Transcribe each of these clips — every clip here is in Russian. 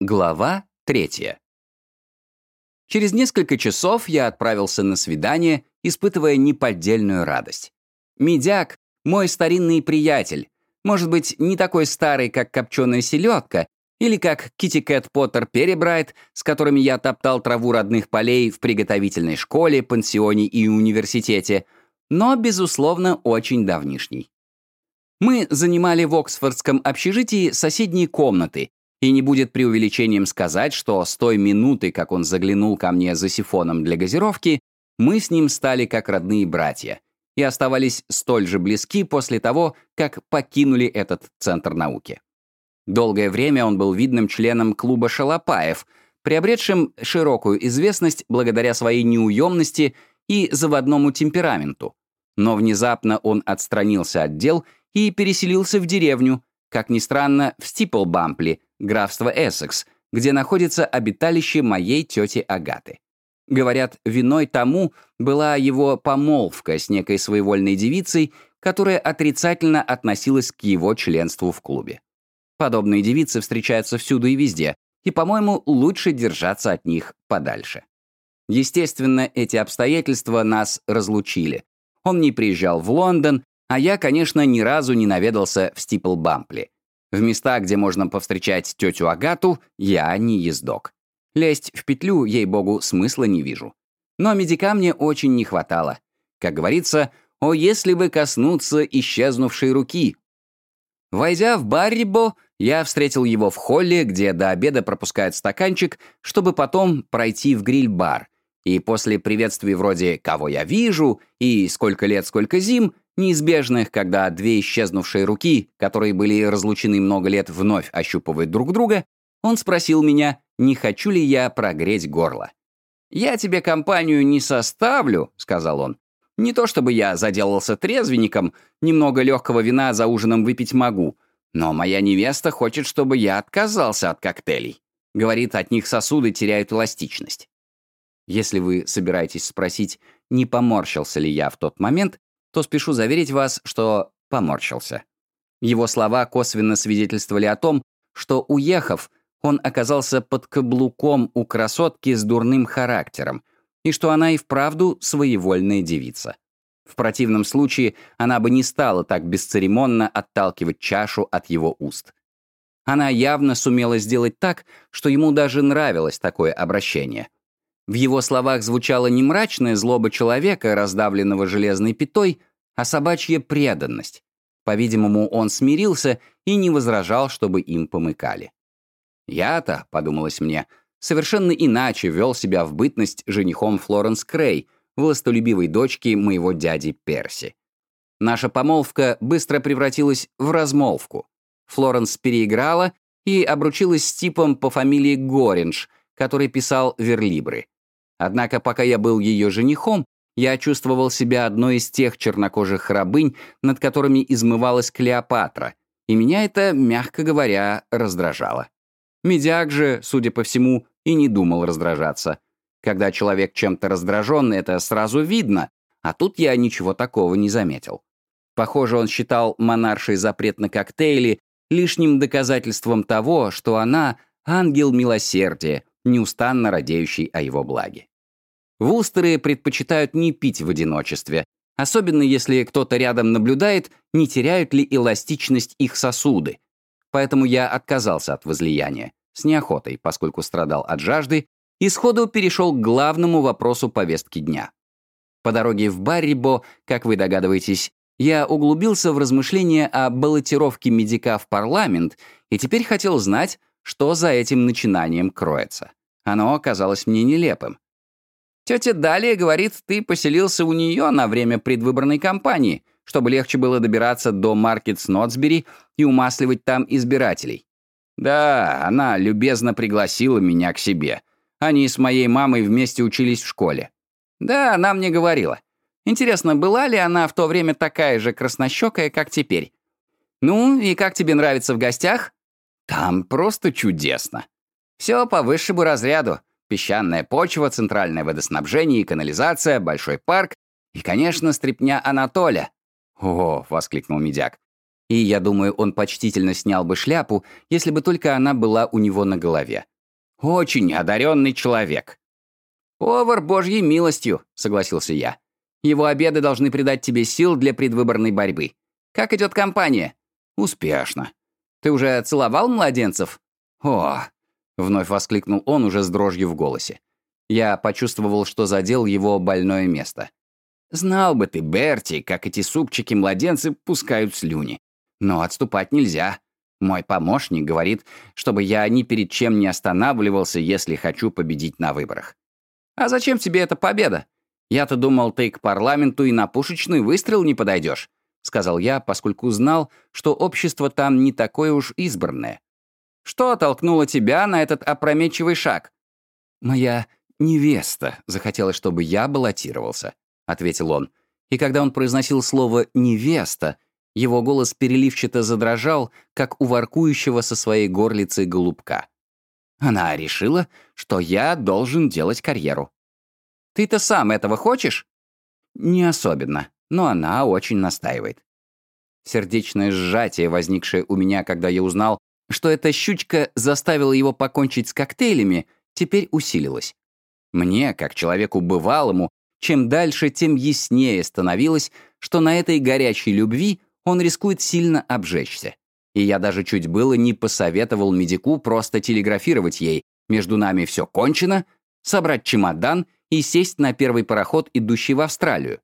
Глава третья. Через несколько часов я отправился на свидание, испытывая неподдельную радость. Медяк — мой старинный приятель. Может быть, не такой старый, как копченая селедка, или как Китти Кэт Поттер Перебрайт, с которыми я топтал траву родных полей в приготовительной школе, пансионе и университете, но, безусловно, очень давнишний. Мы занимали в Оксфордском общежитии соседние комнаты, и не будет преувеличением сказать, что с той минуты, как он заглянул ко мне за сифоном для газировки, мы с ним стали как родные братья и оставались столь же близки после того, как покинули этот центр науки. Долгое время он был видным членом клуба «Шалопаев», приобретшим широкую известность благодаря своей неуемности и заводному темпераменту. Но внезапно он отстранился от дел и переселился в деревню, как ни странно, в Стиплбампли, графство Эссекс, где находится обиталище моей тети Агаты. Говорят, виной тому была его помолвка с некой своевольной девицей, которая отрицательно относилась к его членству в клубе. Подобные девицы встречаются всюду и везде, и, по-моему, лучше держаться от них подальше. Естественно, эти обстоятельства нас разлучили. Он не приезжал в Лондон, а я, конечно, ни разу не наведался в Стиплбампли. В места, где можно повстречать тетю Агату, я не ездок. Лезть в петлю, ей-богу, смысла не вижу. Но медика мне очень не хватало. Как говорится, о, если бы коснуться исчезнувшей руки. Войдя в Баррибо, я встретил его в холле, где до обеда пропускают стаканчик, чтобы потом пройти в гриль-бар. И после приветствий вроде «кого я вижу» и «сколько лет, сколько зим» неизбежных, когда две исчезнувшие руки, которые были разлучены много лет, вновь ощупывают друг друга, он спросил меня, не хочу ли я прогреть горло. «Я тебе компанию не составлю», — сказал он. «Не то чтобы я заделался трезвенником, немного легкого вина за ужином выпить могу, но моя невеста хочет, чтобы я отказался от коктейлей. Говорит, от них сосуды теряют эластичность». Если вы собираетесь спросить, не поморщился ли я в тот момент, то спешу заверить вас, что поморщился. Его слова косвенно свидетельствовали о том, что, уехав, он оказался под каблуком у красотки с дурным характером, и что она и вправду своевольная девица. В противном случае она бы не стала так бесцеремонно отталкивать чашу от его уст. Она явно сумела сделать так, что ему даже нравилось такое обращение. В его словах звучала не мрачная злоба человека, раздавленного железной пятой, а собачья преданность. По-видимому, он смирился и не возражал, чтобы им помыкали. «Я-то», — подумалось мне, — совершенно иначе вел себя в бытность женихом Флоренс Крей, властолюбивой дочки моего дяди Перси. Наша помолвка быстро превратилась в размолвку. Флоренс переиграла и обручилась с типом по фамилии Горинж, который писал верлибры. Однако, пока я был ее женихом, я чувствовал себя одной из тех чернокожих рабынь, над которыми измывалась Клеопатра, и меня это, мягко говоря, раздражало. Медиак же, судя по всему, и не думал раздражаться. Когда человек чем-то раздражен, это сразу видно, а тут я ничего такого не заметил. Похоже, он считал монарший запрет на коктейли лишним доказательством того, что она — ангел милосердия, неустанно радеющий о его благе. Вустеры предпочитают не пить в одиночестве, особенно если кто-то рядом наблюдает, не теряют ли эластичность их сосуды. Поэтому я отказался от возлияния, с неохотой, поскольку страдал от жажды, и сходу перешел к главному вопросу повестки дня. По дороге в Баррибо, как вы догадываетесь, я углубился в размышления о баллотировке медика в парламент и теперь хотел знать, что за этим начинанием кроется. Оно оказалось мне нелепым. Тетя Далия говорит, ты поселился у нее на время предвыборной кампании, чтобы легче было добираться до Маркет Снотсбери и умасливать там избирателей. Да, она любезно пригласила меня к себе. Они с моей мамой вместе учились в школе. Да, она мне говорила. Интересно, была ли она в то время такая же краснощекая, как теперь? Ну, и как тебе нравится в гостях? Там просто чудесно. Все по высшему разряду. Песчаная почва, центральное водоснабжение и канализация, большой парк и, конечно, стрипня Анатоля. «О!» — воскликнул медяк. И я думаю, он почтительно снял бы шляпу, если бы только она была у него на голове. Очень одаренный человек. «Повар божьей милостью», — согласился я. «Его обеды должны придать тебе сил для предвыборной борьбы. Как идет компания?» «Успешно. Ты уже целовал младенцев?» «О!» — вновь воскликнул он уже с дрожью в голосе. Я почувствовал, что задел его больное место. «Знал бы ты, Берти, как эти супчики-младенцы пускают слюни. Но отступать нельзя. Мой помощник говорит, чтобы я ни перед чем не останавливался, если хочу победить на выборах. А зачем тебе эта победа? Я-то думал, ты к парламенту и на пушечный выстрел не подойдешь, сказал я, поскольку знал, что общество там не такое уж избранное. Что толкнуло тебя на этот опрометчивый шаг? Моя невеста захотела, чтобы я баллотировался, ответил он. И когда он произносил слово «невеста», его голос переливчато задрожал, как у воркующего со своей горлицей голубка. Она решила, что я должен делать карьеру. Ты-то сам этого хочешь? Не особенно, но она очень настаивает. Сердечное сжатие, возникшее у меня, когда я узнал, что эта щучка заставила его покончить с коктейлями, теперь усилилось. Мне, как человеку бывалому, чем дальше, тем яснее становилось, что на этой горячей любви он рискует сильно обжечься. И я даже чуть было не посоветовал медику просто телеграфировать ей «Между нами все кончено», собрать чемодан и сесть на первый пароход, идущий в Австралию.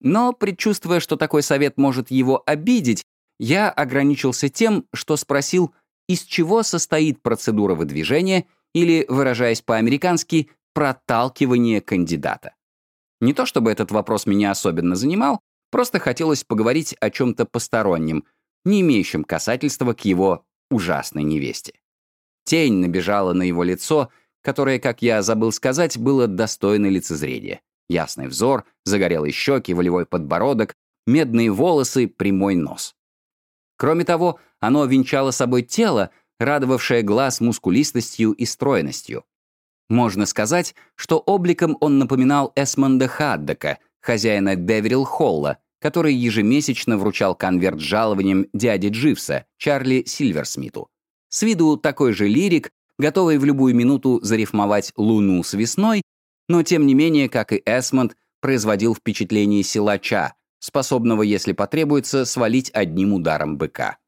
Но, предчувствуя, что такой совет может его обидеть, я ограничился тем, что спросил, из чего состоит процедура выдвижения или, выражаясь по-американски, проталкивание кандидата. Не то чтобы этот вопрос меня особенно занимал, Просто хотелось поговорить о чем-то постороннем, не имеющем касательства к его ужасной невесте. Тень набежала на его лицо, которое, как я забыл сказать, было достойно лицезрения. Ясный взор, загорелые щеки, волевой подбородок, медные волосы, прямой нос. Кроме того, оно венчало собой тело, радовавшее глаз мускулистостью и стройностью. Можно сказать, что обликом он напоминал Эсмонда Хаддека, хозяина Деверилл-Холла, который ежемесячно вручал конверт с жалованием дяди Дживса, Чарли Сильверсмиту. С виду такой же лирик, готовый в любую минуту зарифмовать луну с весной, но тем не менее, как и Эсмонд, производил впечатление силача, способного, если потребуется, свалить одним ударом быка.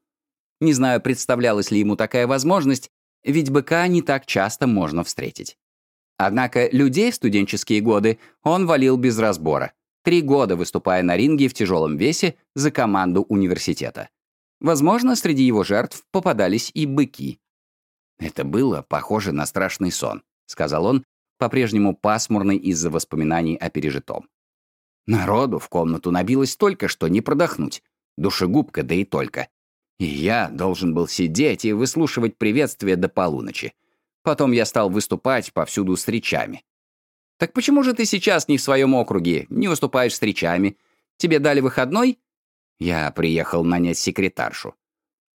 Не знаю, представлялась ли ему такая возможность, ведь быка не так часто можно встретить. Однако людей в студенческие годы он валил без разбора три года выступая на ринге в тяжелом весе за команду университета. Возможно, среди его жертв попадались и быки. «Это было похоже на страшный сон», — сказал он, по-прежнему пасмурный из-за воспоминаний о пережитом. Народу в комнату набилось столько, что не продохнуть. Душегубка, да и только. Я должен был сидеть и выслушивать приветствия до полуночи. Потом я стал выступать повсюду с речами. Так почему же ты сейчас не в своем округе, не выступаешь с речами? Тебе дали выходной? Я приехал нанять секретаршу.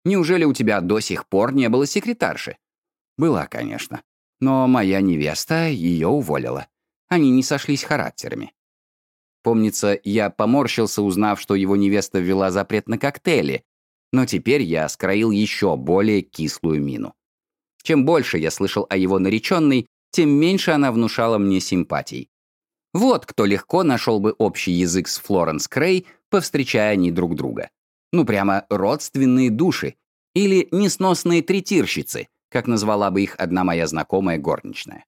Неужели у тебя до сих пор не было секретарши? Была, конечно. Но моя невеста ее уволила. Они не сошлись характерами. Помнится, я поморщился, узнав, что его невеста ввела запрет на коктейли, но теперь я скроил еще более кислую мину. Чем больше я слышал о его нареченной, тем меньше она внушала мне симпатий. Вот кто легко нашел бы общий язык с Флоренс Крей, повстречая они друг друга. Ну, прямо родственные души. Или несносные третирщицы, как назвала бы их одна моя знакомая горничная.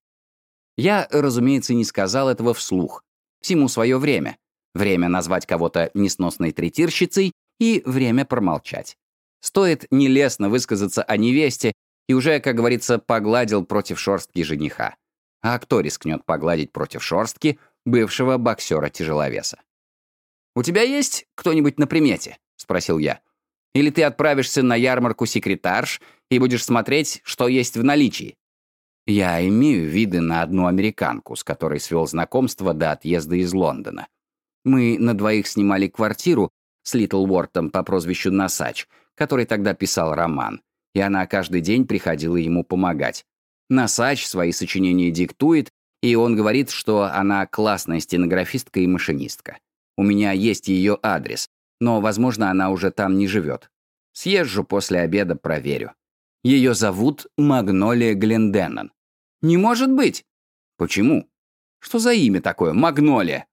Я, разумеется, не сказал этого вслух. Всему свое время. Время назвать кого-то несносной третирщицей и время промолчать. Стоит нелестно высказаться о невесте, и уже, как говорится, погладил против шорстки жениха. А кто рискнет погладить против шорстки бывшего боксера-тяжеловеса? «У тебя есть кто-нибудь на примете?» — спросил я. «Или ты отправишься на ярмарку секретарш и будешь смотреть, что есть в наличии?» Я имею виды на одну американку, с которой свел знакомство до отъезда из Лондона. Мы на двоих снимали квартиру с Литл Уортом по прозвищу Носач, который тогда писал роман и она каждый день приходила ему помогать. Насач свои сочинения диктует, и он говорит, что она классная стенографистка и машинистка. У меня есть ее адрес, но, возможно, она уже там не живет. Съезжу после обеда, проверю. Ее зовут Магнолия Гленденнон. Не может быть! Почему? Что за имя такое, Магнолия?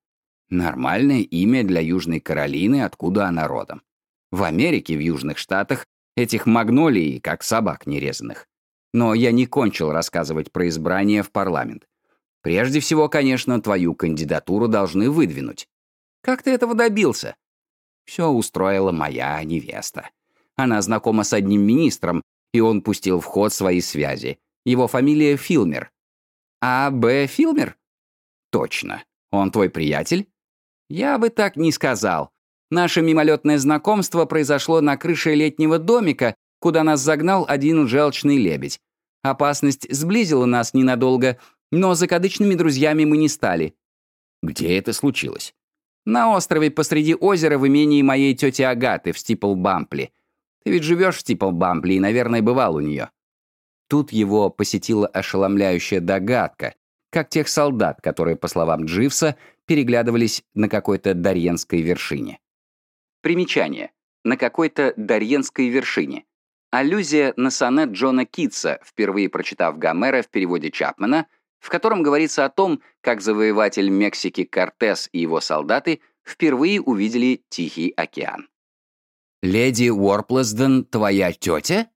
Нормальное имя для Южной Каролины, откуда она родом. В Америке, в Южных Штатах, этих магнолий, как собак нерезанных. Но я не кончил рассказывать про избрание в парламент. Прежде всего, конечно, твою кандидатуру должны выдвинуть. Как ты этого добился? Все устроила моя невеста. Она знакома с одним министром, и он пустил в ход свои связи. Его фамилия Филмер. А. Б. Филмер? Точно. Он твой приятель? Я бы так не сказал. Наше мимолетное знакомство произошло на крыше летнего домика, куда нас загнал один желчный лебедь. Опасность сблизила нас ненадолго, но закадычными друзьями мы не стали. Где это случилось? На острове посреди озера в имении моей тети Агаты в Стипл-Бампли. Ты ведь живешь в Стипл-Бампли и, наверное, бывал у нее. Тут его посетила ошеломляющая догадка, как тех солдат, которые, по словам Дживса, переглядывались на какой-то Дарьенской вершине. Примечание. На какой-то Дарьенской вершине. Аллюзия на сонет Джона Китса, впервые прочитав Гомера в переводе Чапмана, в котором говорится о том, как завоеватель Мексики Кортес и его солдаты впервые увидели Тихий океан. «Леди Уорплесден твоя тетя?»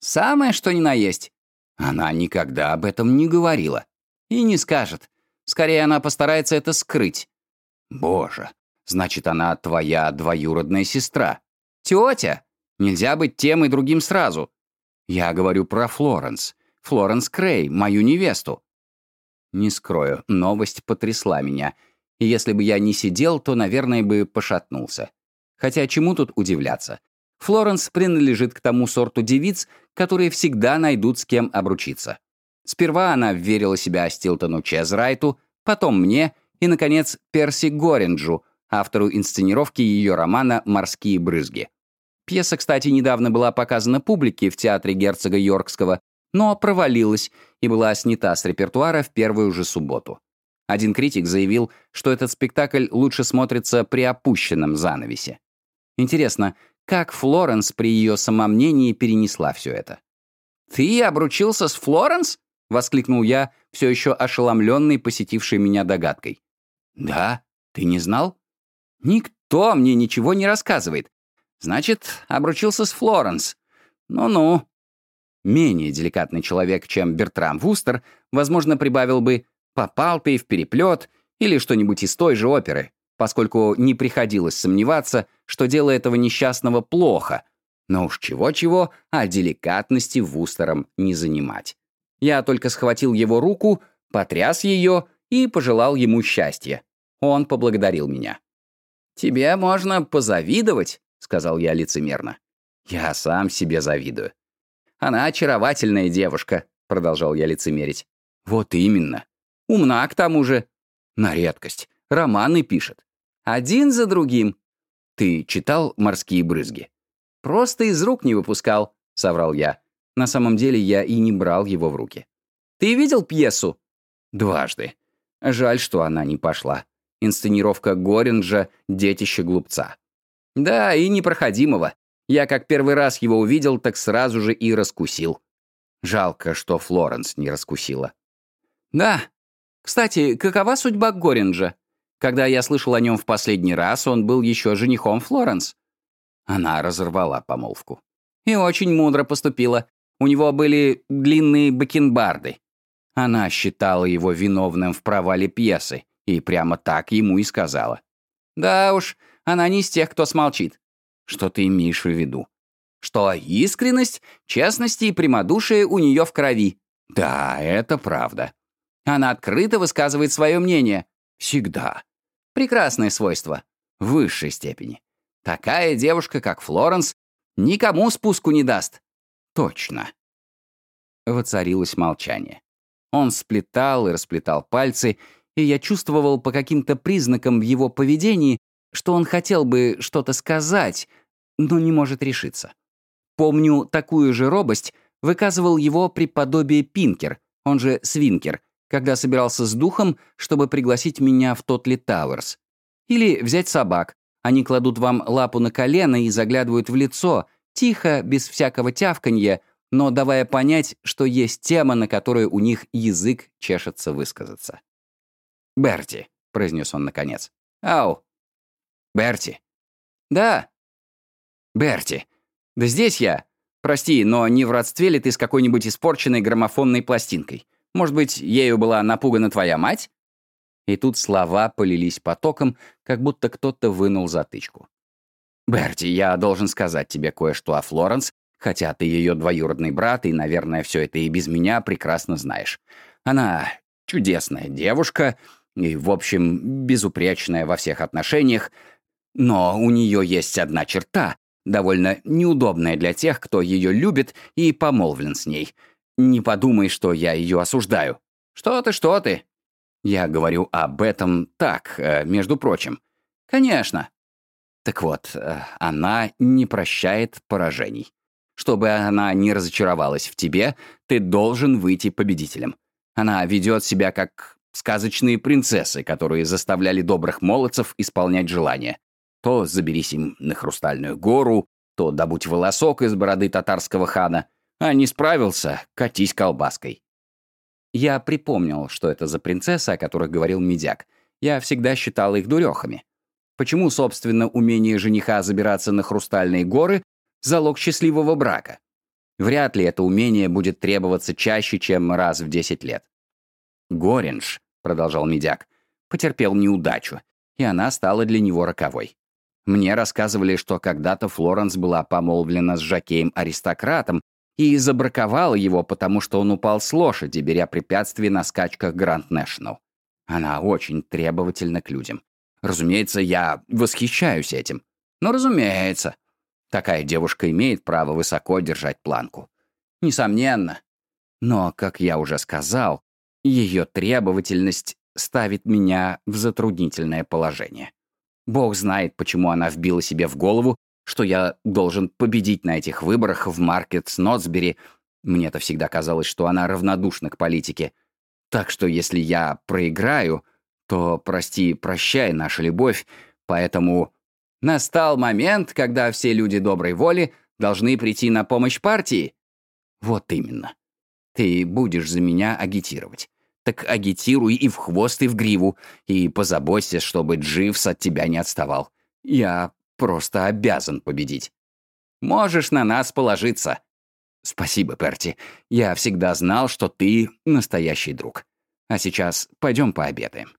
«Самое, что ни на есть». Она никогда об этом не говорила. И не скажет. Скорее, она постарается это скрыть. «Боже, Значит, она твоя двоюродная сестра. Тетя! Нельзя быть тем и другим сразу. Я говорю про Флоренс. Флоренс Крей, мою невесту. Не скрою, новость потрясла меня. И если бы я не сидел, то, наверное, бы пошатнулся. Хотя чему тут удивляться? Флоренс принадлежит к тому сорту девиц, которые всегда найдут с кем обручиться. Сперва она верила себя Стилтону Чезрайту, потом мне и, наконец, Перси Горинджу, автору инсценировки ее романа «Морские брызги». Пьеса, кстати, недавно была показана публике в театре герцога Йоркского, но провалилась и была снята с репертуара в первую же субботу. Один критик заявил, что этот спектакль лучше смотрится при опущенном занавесе. Интересно, как Флоренс при ее самомнении перенесла все это? «Ты обручился с Флоренс?» — воскликнул я, все еще ошеломленный посетившей меня догадкой. «Да? Ты не знал?» Никто мне ничего не рассказывает. Значит, обручился с Флоренс. Ну-ну. Менее деликатный человек, чем Бертрам Вустер, возможно, прибавил бы «попал ты в переплет» или что-нибудь из той же оперы, поскольку не приходилось сомневаться, что дело этого несчастного плохо. Но уж чего-чего, а деликатности Вустером не занимать. Я только схватил его руку, потряс ее и пожелал ему счастья. Он поблагодарил меня. «Тебе можно позавидовать», — сказал я лицемерно. «Я сам себе завидую». «Она очаровательная девушка», — продолжал я лицемерить. «Вот именно. Умна к тому же. На редкость. Романы пишет. Один за другим. Ты читал «Морские брызги»?» «Просто из рук не выпускал», — соврал я. На самом деле я и не брал его в руки. «Ты видел пьесу?» «Дважды. Жаль, что она не пошла. Инсценировка Горинджа «Детище глупца». Да, и непроходимого. Я как первый раз его увидел, так сразу же и раскусил. Жалко, что Флоренс не раскусила. Да. Кстати, какова судьба Горинджа? Когда я слышал о нем в последний раз, он был еще женихом Флоренс. Она разорвала помолвку. И очень мудро поступила. У него были длинные бакенбарды. Она считала его виновным в провале пьесы и прямо так ему и сказала. «Да уж, она не из тех, кто смолчит». «Что ты имеешь в виду?» «Что искренность, честность и прямодушие у нее в крови». «Да, это правда». «Она открыто высказывает свое мнение». «Всегда». «Прекрасное свойство». «В высшей степени». «Такая девушка, как Флоренс, никому спуску не даст». «Точно». Воцарилось молчание. Он сплетал и расплетал пальцы, и я чувствовал по каким-то признакам в его поведении, что он хотел бы что-то сказать, но не может решиться. Помню, такую же робость выказывал его преподобие Пинкер, он же Свинкер, когда собирался с духом, чтобы пригласить меня в Тотли Тауэрс. Или взять собак. Они кладут вам лапу на колено и заглядывают в лицо, Тихо, без всякого тявканья, но давая понять, что есть тема, на которую у них язык чешется высказаться. «Берти», — произнес он наконец. «Ау». «Берти». «Да». «Берти. Да здесь я. Прости, но не в родстве ли ты с какой-нибудь испорченной граммофонной пластинкой? Может быть, ею была напугана твоя мать?» И тут слова полились потоком, как будто кто-то вынул затычку. «Берти, я должен сказать тебе кое-что о Флоренс, хотя ты ее двоюродный брат, и, наверное, все это и без меня прекрасно знаешь. Она чудесная девушка и, в общем, безупречная во всех отношениях, но у нее есть одна черта, довольно неудобная для тех, кто ее любит и помолвлен с ней. Не подумай, что я ее осуждаю. Что ты, что ты? Я говорю об этом так, э, между прочим. Конечно. Так вот, э, она не прощает поражений. Чтобы она не разочаровалась в тебе, ты должен выйти победителем. Она ведет себя как сказочные принцессы, которые заставляли добрых молодцев исполнять желания. То заберись им на Хрустальную гору, то добудь волосок из бороды татарского хана. А не справился, катись колбаской. Я припомнил, что это за принцессы, о которых говорил Медяк. Я всегда считал их дурехами. Почему, собственно, умение жениха забираться на хрустальные горы — залог счастливого брака? Вряд ли это умение будет требоваться чаще, чем раз в 10 лет. «Горинж», — продолжал Медяк, — потерпел неудачу, и она стала для него роковой. Мне рассказывали, что когда-то Флоренс была помолвлена с Жакеем-аристократом и забраковала его, потому что он упал с лошади, беря препятствия на скачках Гранд Нэшнл. Она очень требовательна к людям. Разумеется, я восхищаюсь этим. Но разумеется, такая девушка имеет право высоко держать планку. Несомненно. Но, как я уже сказал, ее требовательность ставит меня в затруднительное положение. Бог знает, почему она вбила себе в голову, что я должен победить на этих выборах в Маркет Снотсбери. Мне-то всегда казалось, что она равнодушна к политике. Так что если я проиграю, то прости, прощай наша любовь, поэтому настал момент, когда все люди доброй воли должны прийти на помощь партии. Вот именно. Ты будешь за меня агитировать. Так агитируй и в хвост, и в гриву, и позаботься, чтобы Дживс от тебя не отставал. Я просто обязан победить. Можешь на нас положиться. Спасибо, Перти. Я всегда знал, что ты настоящий друг. А сейчас пойдем пообедаем.